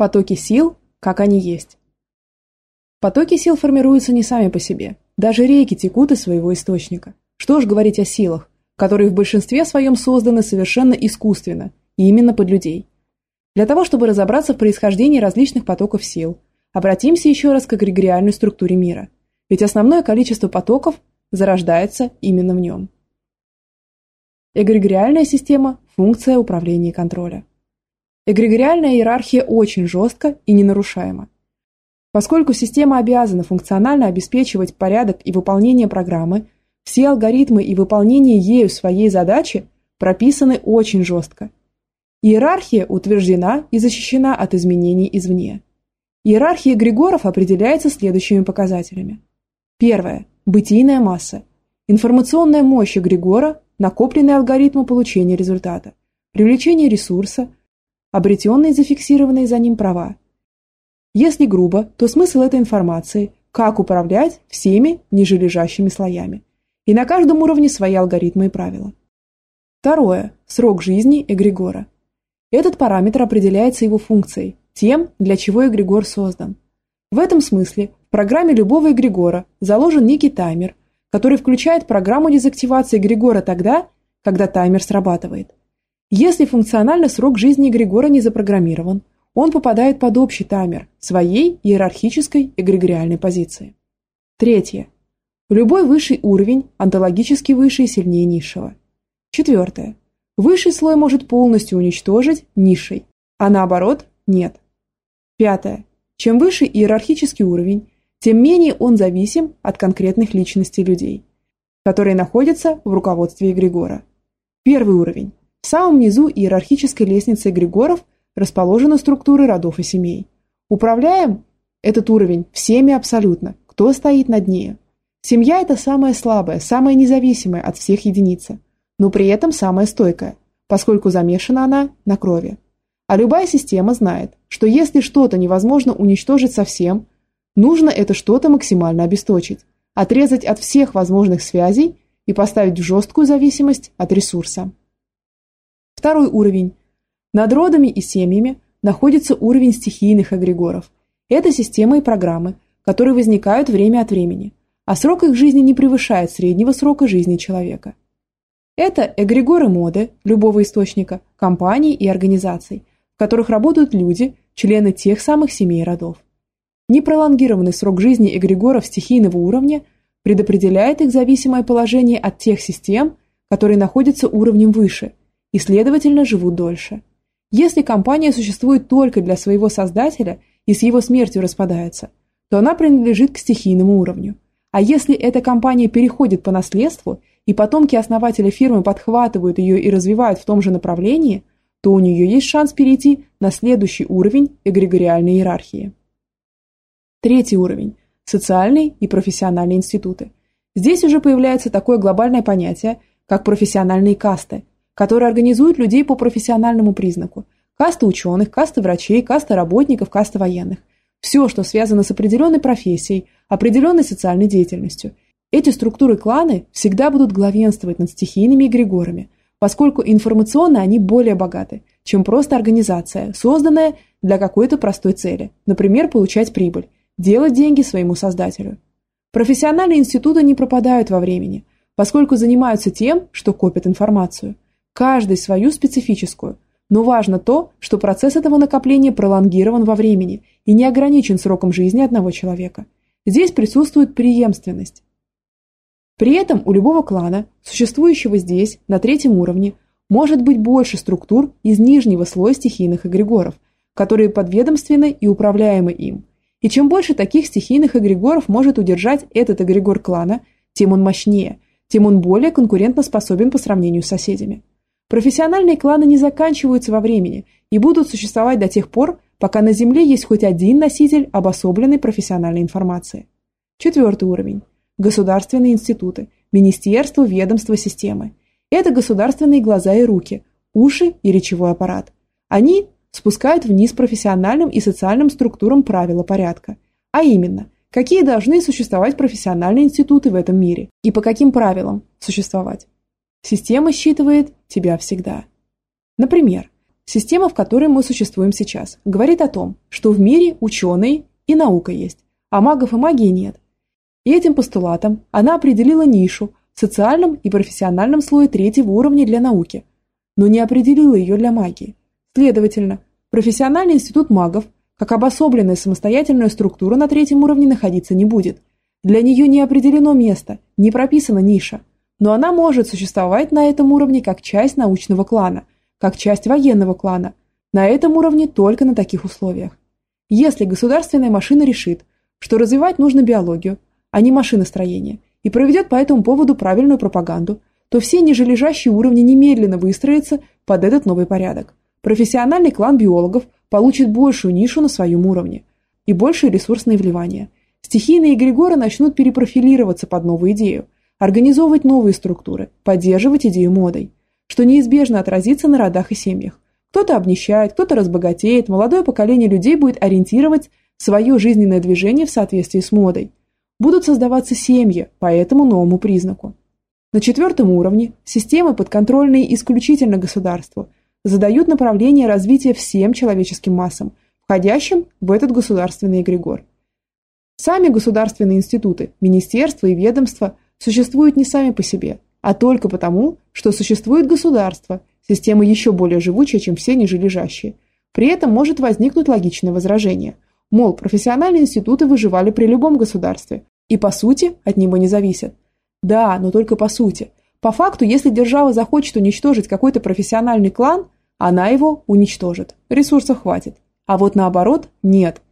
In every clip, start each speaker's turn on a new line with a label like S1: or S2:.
S1: Потоки сил, как они есть. Потоки сил формируются не сами по себе. Даже реки текут из своего источника. Что ж говорить о силах, которые в большинстве своем созданы совершенно искусственно, и именно под людей. Для того, чтобы разобраться в происхождении различных потоков сил, обратимся еще раз к эгрегориальной структуре мира, ведь основное количество потоков зарождается именно в нем. Эгрегориальная система – функция управления и контроля. Эгрегориальная иерархия очень жестко и ненарушаема. Поскольку система обязана функционально обеспечивать порядок и выполнение программы, все алгоритмы и выполнение ею своей задачи прописаны очень жестко. Иерархия утверждена и защищена от изменений извне. Иерархия Григоров определяется следующими показателями. Первое. Бытийная масса. Информационная мощь Григора, накопленный алгоритмы получения результата. Привлечение ресурса, обретенные зафиксированные за ним права. Если грубо, то смысл этой информации – как управлять всеми нижележащими слоями. И на каждом уровне свои алгоритмы и правила. Второе – срок жизни эгрегора. Этот параметр определяется его функцией, тем, для чего эгрегор создан. В этом смысле в программе любого эгрегора заложен некий таймер, который включает программу дезактивации эгрегора тогда, когда таймер срабатывает. Если функциональный срок жизни эгрегора не запрограммирован, он попадает под общий таймер своей иерархической эгрегориальной позиции. Третье. Любой высший уровень онтологически выше и сильнее низшего. Четвертое. Высший слой может полностью уничтожить низший, а наоборот – нет. Пятое. Чем выше иерархический уровень, тем менее он зависим от конкретных личностей людей, которые находятся в руководстве эгрегора. Первый уровень в самом низу иерархической лестницы эгрегоров расположены структуры родов и семей. Управляем этот уровень всеми абсолютно, кто стоит над ней. Семья – это самая слабая, самая независимая от всех единица, но при этом самая стойкая, поскольку замешана она на крови. А любая система знает, что если что-то невозможно уничтожить совсем, нужно это что-то максимально обесточить, отрезать от всех возможных связей и поставить в жесткую зависимость от ресурса. Второй уровень. Над родами и семьями находится уровень стихийных эгрегоров. Это системы и программы, которые возникают время от времени, а срок их жизни не превышает среднего срока жизни человека. Это эгрегоры моды любого источника, компаний и организаций, в которых работают люди, члены тех самых семей родов. Непролонгированный срок жизни эгрегоров стихийного уровня предопределяет их зависимое положение от тех систем, которые находятся уровнем выше – и, следовательно, живут дольше. Если компания существует только для своего создателя и с его смертью распадается, то она принадлежит к стихийному уровню. А если эта компания переходит по наследству, и потомки основателя фирмы подхватывают ее и развивают в том же направлении, то у нее есть шанс перейти на следующий уровень эгрегориальной иерархии. Третий уровень – социальные и профессиональные институты. Здесь уже появляется такое глобальное понятие, как профессиональные касты, которые организуют людей по профессиональному признаку. Касты ученых, касты врачей, касты работников, касты военных. Все, что связано с определенной профессией, определенной социальной деятельностью. Эти структуры-кланы всегда будут главенствовать над стихийными эгрегорами, поскольку информационно они более богаты, чем просто организация, созданная для какой-то простой цели, например, получать прибыль, делать деньги своему создателю. Профессиональные институты не пропадают во времени, поскольку занимаются тем, что копят информацию – каждый свою специфическую, но важно то, что процесс этого накопления пролонгирован во времени и не ограничен сроком жизни одного человека. Здесь присутствует преемственность. При этом у любого клана, существующего здесь, на третьем уровне, может быть больше структур из нижнего слоя стихийных эгрегоров, которые подведомственны и управляемы им. И чем больше таких стихийных эгрегоров может удержать этот эгрегор клана, тем он мощнее, тем он более конкурентно способен по сравнению с соседями. Профессиональные кланы не заканчиваются во времени и будут существовать до тех пор, пока на Земле есть хоть один носитель обособленной профессиональной информации. Четвертый уровень. Государственные институты, министерства, ведомства, системы. Это государственные глаза и руки, уши и речевой аппарат. Они спускают вниз профессиональным и социальным структурам правила порядка. А именно, какие должны существовать профессиональные институты в этом мире и по каким правилам существовать. Система считывает тебя всегда. Например, Система, в которой мы существуем сейчас, говорит о том, что в мире ученые и наука есть, а магов и магии нет. И этим постулатом она определила нишу в социальном и профессиональном слое третьего уровня для науки, но не определила ее для магии. Следовательно, профессиональный институт магов, как обособленная самостоятельная структура на третьем уровне находиться не будет. Для нее не определено место, не прописана ниша, но она может существовать на этом уровне как часть научного клана, как часть военного клана, на этом уровне только на таких условиях. Если государственная машина решит, что развивать нужно биологию, а не машиностроение, и проведет по этому поводу правильную пропаганду, то все нижележащие уровни немедленно выстроятся под этот новый порядок. Профессиональный клан биологов получит большую нишу на своем уровне и большие ресурсные вливания. Стихийные эгрегоры начнут перепрофилироваться под новую идею, организовывать новые структуры, поддерживать идею модой, что неизбежно отразится на родах и семьях. Кто-то обнищает, кто-то разбогатеет, молодое поколение людей будет ориентировать свое жизненное движение в соответствии с модой. Будут создаваться семьи по этому новому признаку. На четвертом уровне системы, подконтрольные исключительно государству, задают направление развития всем человеческим массам, входящим в этот государственный эгрегор. Сами государственные институты, министерства и ведомства существуют не сами по себе, а только потому, что существует государство, система еще более живучая, чем все нижележащие. При этом может возникнуть логичное возражение. Мол, профессиональные институты выживали при любом государстве и, по сути, от него не зависят. Да, но только по сути. По факту, если держава захочет уничтожить какой-то профессиональный клан, она его уничтожит. Ресурсов хватит. А вот наоборот, нет.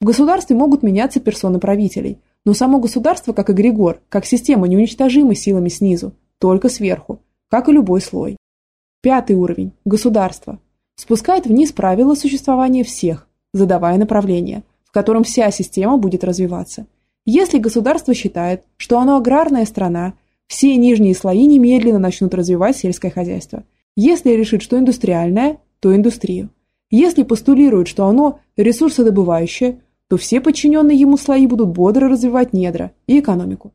S1: В государстве могут меняться персоны правителей, но само государство, как эгрегор, как система, неуничтожимы силами снизу, только сверху, как и любой слой. Пятый уровень – государство. Спускает вниз правила существования всех, задавая направление, в котором вся система будет развиваться. Если государство считает, что оно аграрная страна, все нижние слои немедленно начнут развивать сельское хозяйство. Если решит, что индустриальное, то индустрию. Если постулирует, что оно ресурсодобывающее, то все подчиненные ему слои будут бодро развивать недра и экономику,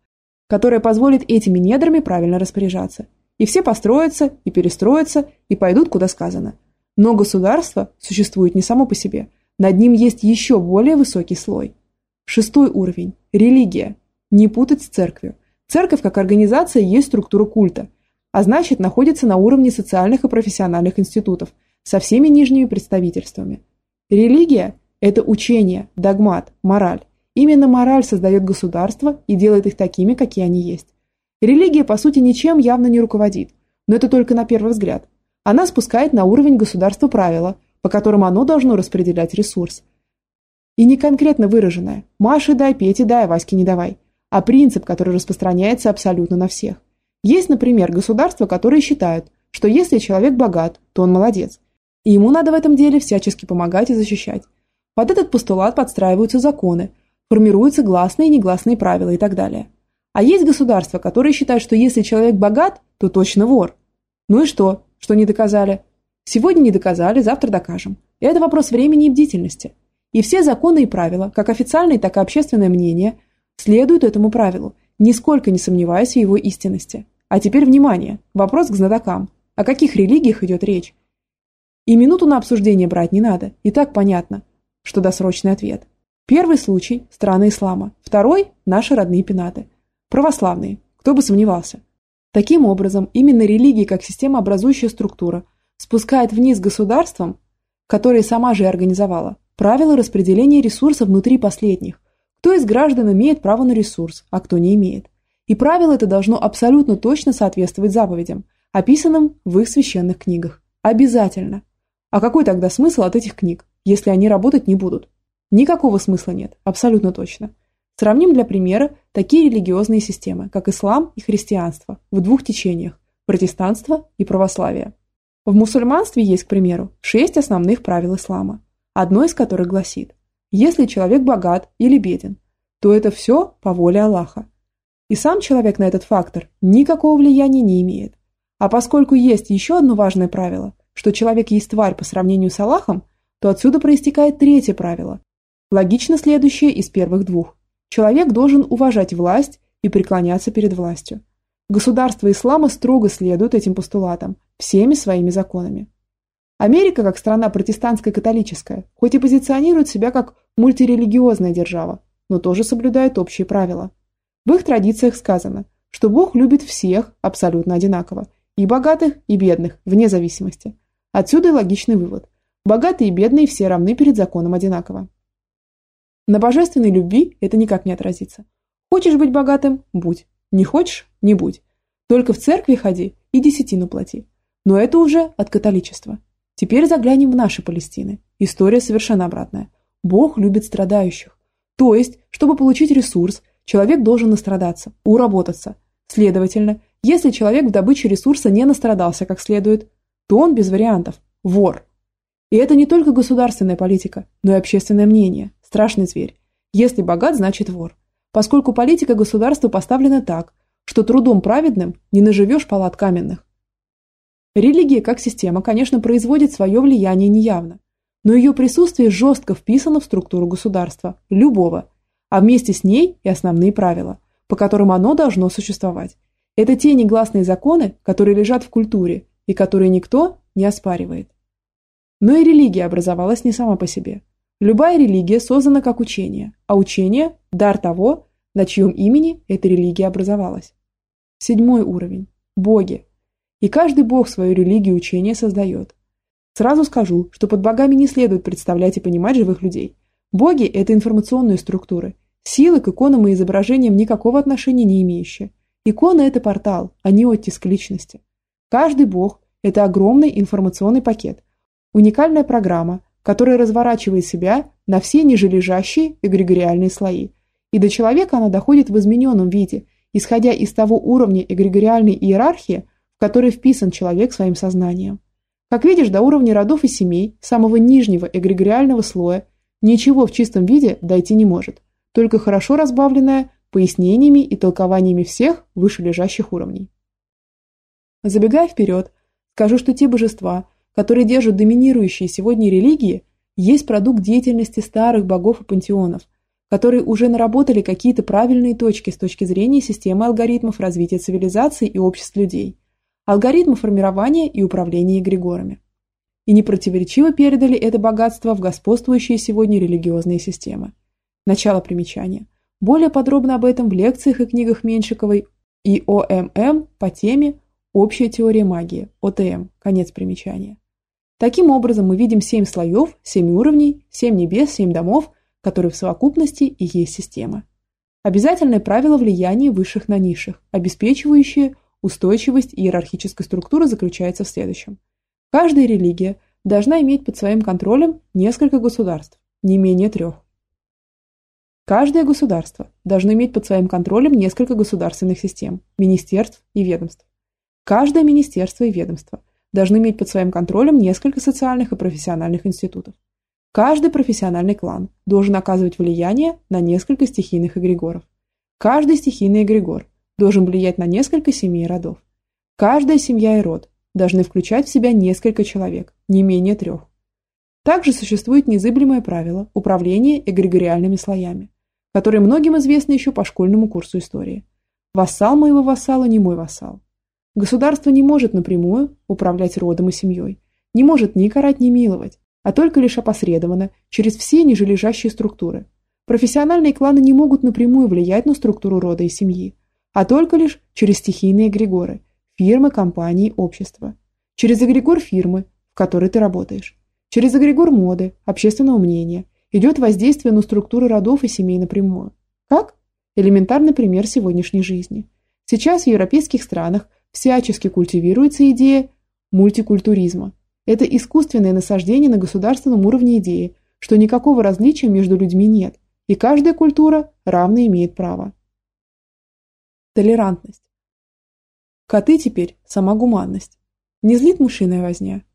S1: которая позволит этими недрами правильно распоряжаться. И все построятся, и перестроятся, и пойдут, куда сказано. Но государство существует не само по себе. Над ним есть еще более высокий слой. Шестой уровень – религия. Не путать с церковью. Церковь как организация есть структура культа, а значит находится на уровне социальных и профессиональных институтов со всеми нижними представительствами. Религия – это учение, догмат, мораль. Именно мораль создает государство и делает их такими, какие они есть. Религия, по сути, ничем явно не руководит, но это только на первый взгляд. Она спускает на уровень государства правила, по которым оно должно распределять ресурс. И не конкретно выраженное «Маше дай, Пете дай, Ваське не давай», а принцип, который распространяется абсолютно на всех. Есть, например, государства, которые считают, что если человек богат, то он молодец, и ему надо в этом деле всячески помогать и защищать. Под этот постулат подстраиваются законы, формируются гласные и негласные правила и так далее. А есть государства, которые считают, что если человек богат, то точно вор. Ну и что, что не доказали? Сегодня не доказали, завтра докажем. И это вопрос времени и бдительности. И все законы и правила, как официальные, так и общественное мнение, следуют этому правилу, нисколько не сомневаясь в его истинности. А теперь внимание, вопрос к знатокам. О каких религиях идет речь? И минуту на обсуждение брать не надо, и так понятно, что досрочный ответ. Первый случай – страны ислама, второй – наши родные пенаты – Православные, кто бы сомневался. Таким образом, именно религия как системообразующая структура спускает вниз государством, которое сама же и организовала, правила распределения ресурсов внутри последних. Кто из граждан имеет право на ресурс, а кто не имеет. И правило это должно абсолютно точно соответствовать заповедям, описанным в их священных книгах. Обязательно. А какой тогда смысл от этих книг, если они работать не будут? Никакого смысла нет, абсолютно точно. Сравним для примера такие религиозные системы, как ислам и христианство, в двух течениях – протестанство и православие. В мусульманстве есть, к примеру, шесть основных правил ислама, одно из которых гласит «Если человек богат или беден, то это все по воле Аллаха». И сам человек на этот фактор никакого влияния не имеет. А поскольку есть еще одно важное правило, что человек есть тварь по сравнению с Аллахом, то отсюда проистекает третье правило, логично следующее из первых двух. Человек должен уважать власть и преклоняться перед властью. Государство ислама строго следует этим постулатам, всеми своими законами. Америка, как страна протестантская католическая, хоть и позиционирует себя как мультирелигиозная держава, но тоже соблюдает общие правила. В их традициях сказано, что Бог любит всех абсолютно одинаково, и богатых, и бедных, вне зависимости. Отсюда и логичный вывод. Богатые и бедные все равны перед законом одинаково. На божественной любви это никак не отразится. Хочешь быть богатым – будь. Не хочешь – не будь. Только в церкви ходи и десятину плати. Но это уже от католичества. Теперь заглянем в наши Палестины. История совершенно обратная. Бог любит страдающих. То есть, чтобы получить ресурс, человек должен настрадаться, уработаться. Следовательно, если человек в добыче ресурса не настрадался как следует, то он без вариантов – вор. И это не только государственная политика, но и общественное мнение. Страшный зверь. Если богат, значит вор. Поскольку политика государства поставлена так, что трудом праведным не наживешь палат каменных. Религия как система, конечно, производит свое влияние неявно, но ее присутствие жестко вписано в структуру государства, любого, а вместе с ней и основные правила, по которым оно должно существовать. Это те негласные законы, которые лежат в культуре и которые никто не оспаривает. Но и религия образовалась не сама по себе. Любая религия создана как учение, а учение – дар того, на чьем имени эта религия образовалась. Седьмой уровень – боги. И каждый бог свою религию учение создает. Сразу скажу, что под богами не следует представлять и понимать живых людей. Боги – это информационные структуры, силы к иконам и изображениям никакого отношения не имеющие. Икона – это портал, а не оттиск личности. Каждый бог – это огромный информационный пакет, уникальная программа, которая разворачивает себя на все нижележащие эгрегориальные слои. И до человека она доходит в измененном виде, исходя из того уровня эгрегориальной иерархии, в который вписан человек своим сознанием. Как видишь, до уровня родов и семей, самого нижнего эгрегориального слоя, ничего в чистом виде дойти не может, только хорошо разбавленное пояснениями и толкованиями всех вышележащих уровней. Забегая вперед, скажу, что те божества, которые держат доминирующие сегодня религии, есть продукт деятельности старых богов и пантеонов, которые уже наработали какие-то правильные точки с точки зрения системы алгоритмов развития цивилизации и обществ людей, алгоритмы формирования и управления эгрегорами. И непротиворечиво передали это богатство в господствующие сегодня религиозные системы. Начало примечания. Более подробно об этом в лекциях и книгах Меньшиковой и ОММ по теме «Общая теория магии» ОТМ. Конец примечания. Таким образом, мы видим семь слоев, семь уровней, семь небес, семь домов – которые в совокупности и есть система. Обязательное правило влияния высших на низших, обеспечивающее устойчивость иерархической структуры заключается в следующем. Каждая религия должна иметь под своим контролем несколько государств, не менее трех. Каждое государство должно иметь под своим контролем несколько государственных систем, министерств и ведомств. Каждое министерство и ведомство должны иметь под своим контролем несколько социальных и профессиональных институтов. Каждый профессиональный клан должен оказывать влияние на несколько стихийных эгрегоров. Каждый стихийный эгрегор должен влиять на несколько семей и родов. Каждая семья и род должны включать в себя несколько человек, не менее трех. Также существует незыблемое правило управления эгрегориальными слоями, которое многим известно еще по школьному курсу истории. Вассал моего вассала не мой вассал. Государство не может напрямую управлять родом и семьей, не может ни карать, ни миловать, а только лишь опосредованно, через все нижележащие структуры. Профессиональные кланы не могут напрямую влиять на структуру рода и семьи, а только лишь через стихийные эгрегоры, фирмы, компании, общества. Через эгрегор фирмы, в которой ты работаешь. Через эгрегор моды, общественного мнения, идет воздействие на структуры родов и семей напрямую. Как? Элементарный пример сегодняшней жизни. Сейчас в европейских странах всячески культивируется идея мультикультуризма – это искусственное насаждение на государственном уровне идеи, что никакого различия между людьми нет, и каждая культура равно имеет право. Толерантность. Коты теперь – сама гуманность. Не злит мышиная возня?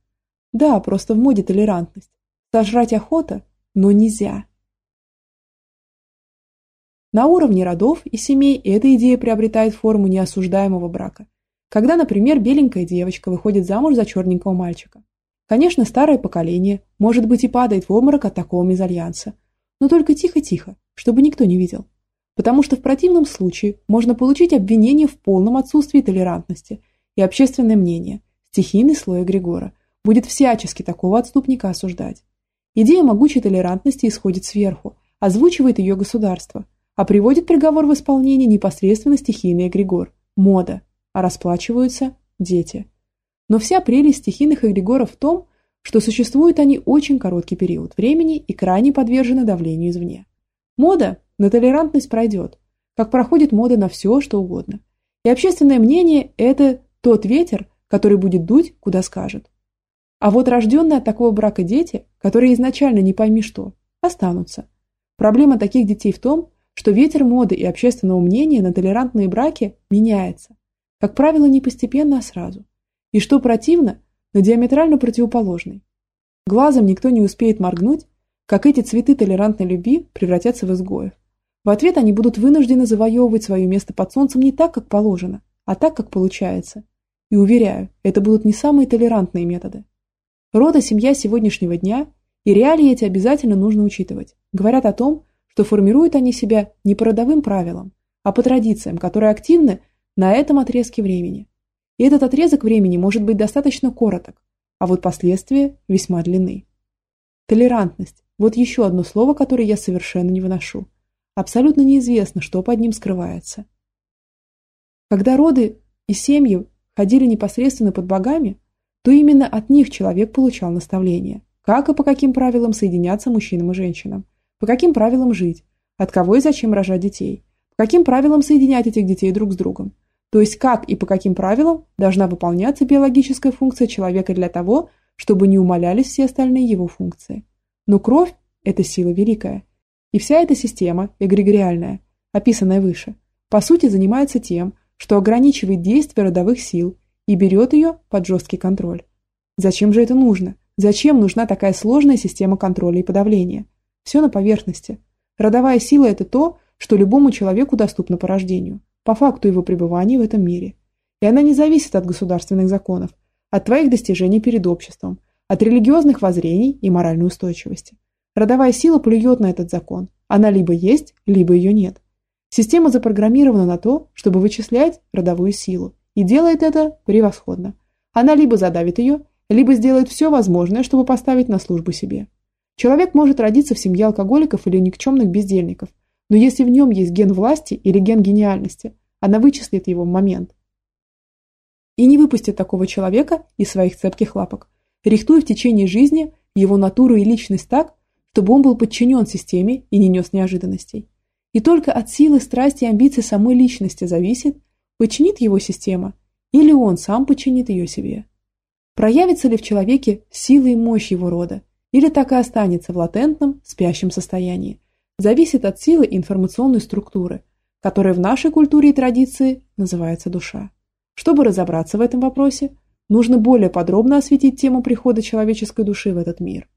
S1: Да, просто в моде толерантность. Сожрать охота, но нельзя. На уровне родов и семей эта идея приобретает форму неосуждаемого брака, когда, например, беленькая девочка выходит замуж за черненького мальчика. Конечно, старое поколение, может быть, и падает в обморок от такого мезальянса. Но только тихо-тихо, чтобы никто не видел. Потому что в противном случае можно получить обвинение в полном отсутствии толерантности и общественное мнение, стихийный слой Григора, будет всячески такого отступника осуждать. Идея могучей толерантности исходит сверху, озвучивает ее государство, а приводит приговор в исполнение непосредственно стихийный эгрегор – мода, а расплачиваются дети. Но вся прелесть стихийных эгрегоров в том, что существуют они очень короткий период времени и крайне подвержены давлению извне. Мода на толерантность пройдет, как проходит мода на все, что угодно. И общественное мнение – это тот ветер, который будет дуть, куда скажет. А вот рожденные от такого брака дети, которые изначально не пойми что, останутся. Проблема таких детей в том, что ветер моды и общественного мнения на толерантные браки меняется. Как правило, не постепенно, а сразу. И что противно, на диаметрально противоположный. Глазом никто не успеет моргнуть, как эти цветы толерантной любви превратятся в изгоев. В ответ они будут вынуждены завоевывать свое место под солнцем не так, как положено, а так, как получается. И уверяю, это будут не самые толерантные методы. Рода семья сегодняшнего дня и реалии эти обязательно нужно учитывать. Говорят о том, что формируют они себя не по родовым правилам, а по традициям, которые активны на этом отрезке времени. И этот отрезок времени может быть достаточно короток, а вот последствия весьма длинны. Толерантность – вот еще одно слово, которое я совершенно не выношу. Абсолютно неизвестно, что под ним скрывается. Когда роды и семьи ходили непосредственно под богами, то именно от них человек получал наставление, как и по каким правилам соединяться мужчинам и женщинам, по каким правилам жить, от кого и зачем рожать детей, по каким правилам соединять этих детей друг с другом, то есть как и по каким правилам должна выполняться биологическая функция человека для того, чтобы не умалялись все остальные его функции. Но кровь – это сила великая. И вся эта система, эгрегориальная, описанная выше, по сути занимается тем, что ограничивает действие родовых сил и берет ее под жесткий контроль. Зачем же это нужно? Зачем нужна такая сложная система контроля и подавления? Все на поверхности. Родовая сила – это то, что любому человеку доступно по рождению по факту его пребывания в этом мире. И она не зависит от государственных законов, от твоих достижений перед обществом, от религиозных воззрений и моральной устойчивости. Родовая сила плюет на этот закон. Она либо есть, либо ее нет. Система запрограммирована на то, чтобы вычислять родовую силу, и делает это превосходно. Она либо задавит ее, либо сделает все возможное, чтобы поставить на службу себе. Человек может родиться в семье алкоголиков или никчемных бездельников – но если в нем есть ген власти или ген гениальности, она вычислит его в момент. И не выпустит такого человека из своих цепких лапок, рихтуя в течение жизни его натуру и личность так, чтобы он был подчинен системе и не нес неожиданностей. И только от силы, страсти и амбиций самой личности зависит, подчинит его система или он сам подчинит ее себе. Проявится ли в человеке сила и мощь его рода, или так и останется в латентном, спящем состоянии, зависит от силы информационной структуры, которая в нашей культуре и традиции называется душа. Чтобы разобраться в этом вопросе, нужно более подробно осветить тему прихода человеческой души в этот мир.